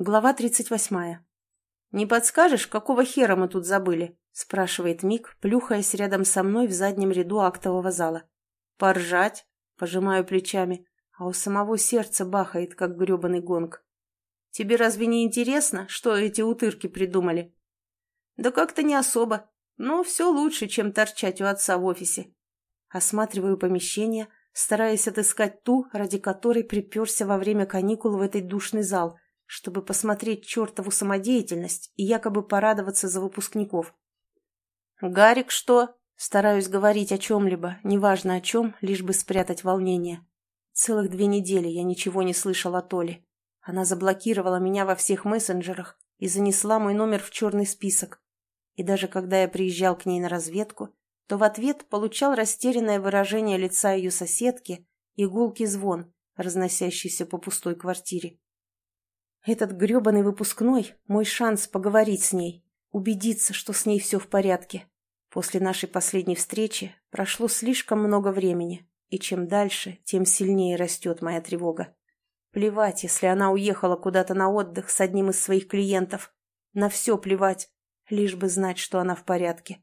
Глава 38. «Не подскажешь, какого хера мы тут забыли?» – спрашивает Мик, плюхаясь рядом со мной в заднем ряду актового зала. «Поржать?» – пожимаю плечами, а у самого сердца бахает, как гребаный гонг. «Тебе разве не интересно, что эти утырки придумали?» «Да как-то не особо, но все лучше, чем торчать у отца в офисе». Осматриваю помещение, стараясь отыскать ту, ради которой приперся во время каникул в этот душный зал – чтобы посмотреть чертову самодеятельность и якобы порадоваться за выпускников. «Гарик что?» Стараюсь говорить о чем-либо, неважно о чем, лишь бы спрятать волнение. Целых две недели я ничего не слышал о Толе. Она заблокировала меня во всех мессенджерах и занесла мой номер в черный список. И даже когда я приезжал к ней на разведку, то в ответ получал растерянное выражение лица ее соседки и гулкий звон, разносящийся по пустой квартире. Этот грёбаный выпускной – мой шанс поговорить с ней, убедиться, что с ней все в порядке. После нашей последней встречи прошло слишком много времени, и чем дальше, тем сильнее растет моя тревога. Плевать, если она уехала куда-то на отдых с одним из своих клиентов. На все плевать, лишь бы знать, что она в порядке.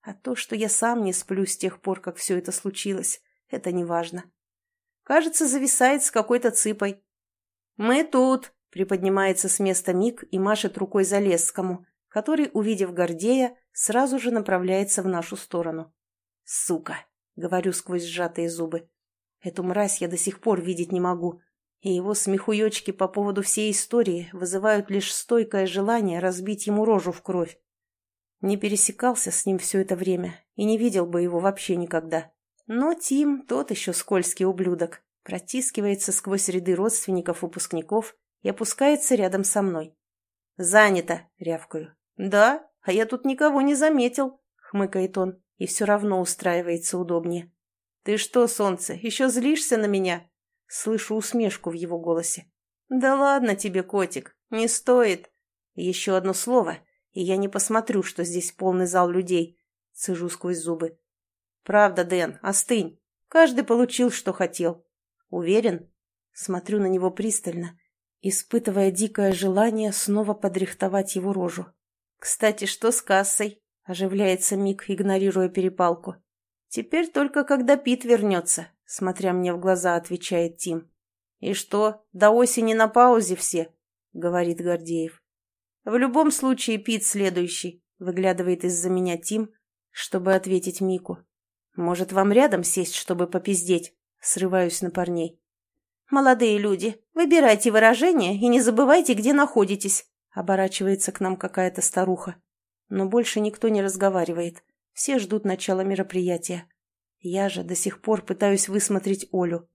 А то, что я сам не сплю с тех пор, как все это случилось, это не важно. Кажется, зависает с какой-то цыпой. «Мы тут!» Приподнимается с места Мик и машет рукой Залесскому, который, увидев Гордея, сразу же направляется в нашу сторону. «Сука!» — говорю сквозь сжатые зубы. «Эту мразь я до сих пор видеть не могу, и его смехуёчки по поводу всей истории вызывают лишь стойкое желание разбить ему рожу в кровь. Не пересекался с ним все это время и не видел бы его вообще никогда. Но Тим, тот еще скользкий ублюдок, протискивается сквозь ряды родственников-выпускников и опускается рядом со мной. «Занято!» — рявкаю. «Да, а я тут никого не заметил», — хмыкает он и все равно устраивается удобнее. «Ты что, солнце, еще злишься на меня?» Слышу усмешку в его голосе. «Да ладно тебе, котик, не стоит. Еще одно слово, и я не посмотрю, что здесь полный зал людей», — цежу сквозь зубы. «Правда, Дэн, остынь. Каждый получил, что хотел. Уверен?» Смотрю на него пристально испытывая дикое желание снова подрихтовать его рожу. «Кстати, что с кассой?» – оживляется Мик, игнорируя перепалку. «Теперь только когда Пит вернется», – смотря мне в глаза, отвечает Тим. «И что, до осени на паузе все?» – говорит Гордеев. «В любом случае Пит следующий», – выглядывает из-за меня Тим, чтобы ответить Мику. «Может, вам рядом сесть, чтобы попиздеть?» – срываюсь на парней. «Молодые люди, выбирайте выражение и не забывайте, где находитесь», оборачивается к нам какая-то старуха. Но больше никто не разговаривает. Все ждут начала мероприятия. Я же до сих пор пытаюсь высмотреть Олю.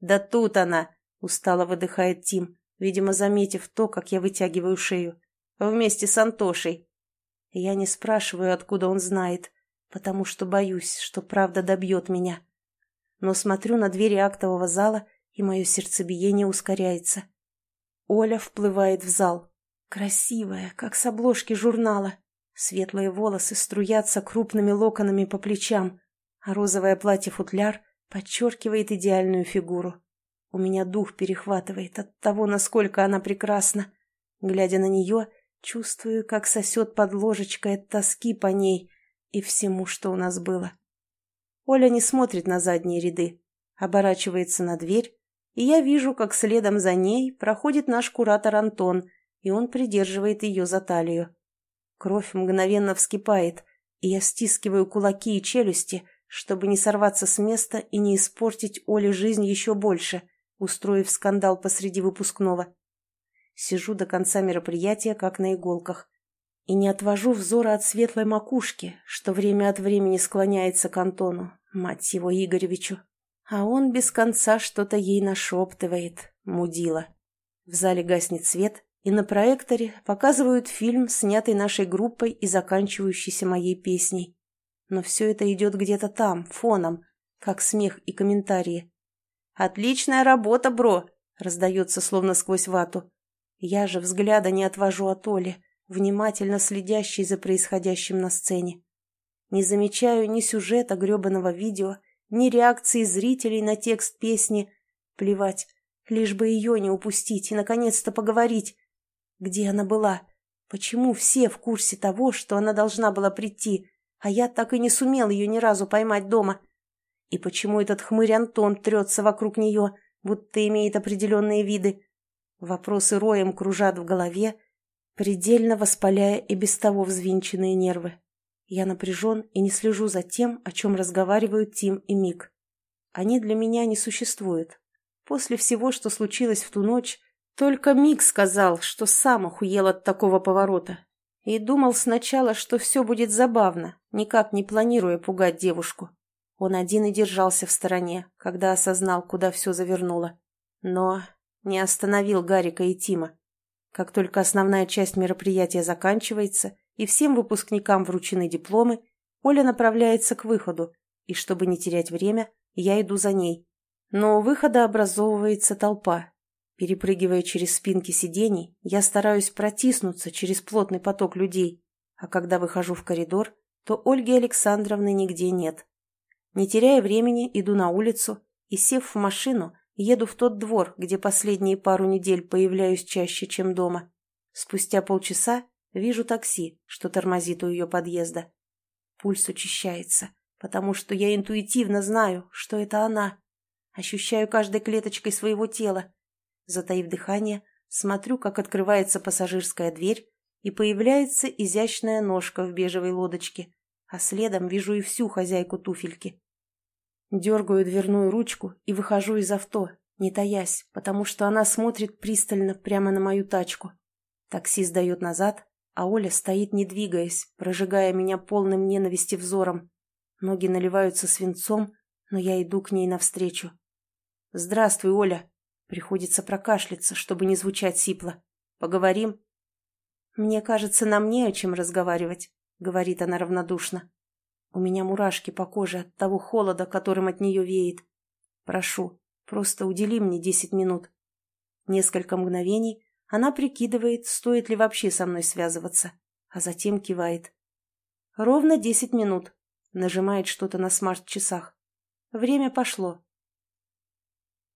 «Да тут она!» — устало выдыхает Тим, видимо, заметив то, как я вытягиваю шею. «Вместе с Антошей». Я не спрашиваю, откуда он знает, потому что боюсь, что правда добьет меня. Но смотрю на двери актового зала и мое сердцебиение ускоряется. Оля вплывает в зал. Красивая, как с обложки журнала. Светлые волосы струятся крупными локонами по плечам, а розовое платье-футляр подчеркивает идеальную фигуру. У меня дух перехватывает от того, насколько она прекрасна. Глядя на нее, чувствую, как сосет под ложечкой от тоски по ней и всему, что у нас было. Оля не смотрит на задние ряды, оборачивается на дверь и я вижу, как следом за ней проходит наш куратор Антон, и он придерживает ее за талию. Кровь мгновенно вскипает, и я стискиваю кулаки и челюсти, чтобы не сорваться с места и не испортить Оле жизнь еще больше, устроив скандал посреди выпускного. Сижу до конца мероприятия, как на иголках, и не отвожу взора от светлой макушки, что время от времени склоняется к Антону, мать его Игоревичу. А он без конца что-то ей нашептывает, мудила. В зале гаснет свет, и на проекторе показывают фильм, снятый нашей группой и заканчивающийся моей песней. Но все это идет где-то там, фоном, как смех и комментарии. «Отличная работа, бро!» — раздается словно сквозь вату. Я же взгляда не отвожу от Оли, внимательно следящей за происходящим на сцене. Не замечаю ни сюжета гребаного видео, ни реакции зрителей на текст песни. Плевать, лишь бы ее не упустить и, наконец-то, поговорить. Где она была? Почему все в курсе того, что она должна была прийти, а я так и не сумел ее ни разу поймать дома? И почему этот хмырь Антон трется вокруг нее, будто имеет определенные виды? Вопросы роем кружат в голове, предельно воспаляя и без того взвинченные нервы. Я напряжен и не слежу за тем, о чем разговаривают Тим и Мик. Они для меня не существуют. После всего, что случилось в ту ночь, только Мик сказал, что сам охуел от такого поворота. И думал сначала, что все будет забавно, никак не планируя пугать девушку. Он один и держался в стороне, когда осознал, куда все завернуло. Но не остановил Гарика и Тима. Как только основная часть мероприятия заканчивается и всем выпускникам вручены дипломы, Оля направляется к выходу, и чтобы не терять время, я иду за ней. Но у выхода образовывается толпа. Перепрыгивая через спинки сидений, я стараюсь протиснуться через плотный поток людей, а когда выхожу в коридор, то Ольги Александровны нигде нет. Не теряя времени, иду на улицу и, сев в машину, еду в тот двор, где последние пару недель появляюсь чаще, чем дома. Спустя полчаса вижу такси, что тормозит у ее подъезда. Пульс учащается, потому что я интуитивно знаю, что это она. Ощущаю каждой клеточкой своего тела. Затаив дыхание, смотрю, как открывается пассажирская дверь, и появляется изящная ножка в бежевой лодочке, а следом вижу и всю хозяйку туфельки. Дергаю дверную ручку и выхожу из авто, не таясь, потому что она смотрит пристально прямо на мою тачку. Такси сдает назад, а Оля стоит, не двигаясь, прожигая меня полным ненависти взором. Ноги наливаются свинцом, но я иду к ней навстречу. «Здравствуй, Оля!» Приходится прокашляться, чтобы не звучать сипло. «Поговорим?» «Мне кажется, нам не о чем разговаривать», — говорит она равнодушно. У меня мурашки по коже от того холода, которым от нее веет. Прошу, просто удели мне десять минут. Несколько мгновений она прикидывает, стоит ли вообще со мной связываться, а затем кивает. Ровно десять минут. Нажимает что-то на смарт-часах. Время пошло.